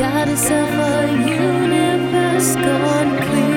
Got itself—a universe gone clear.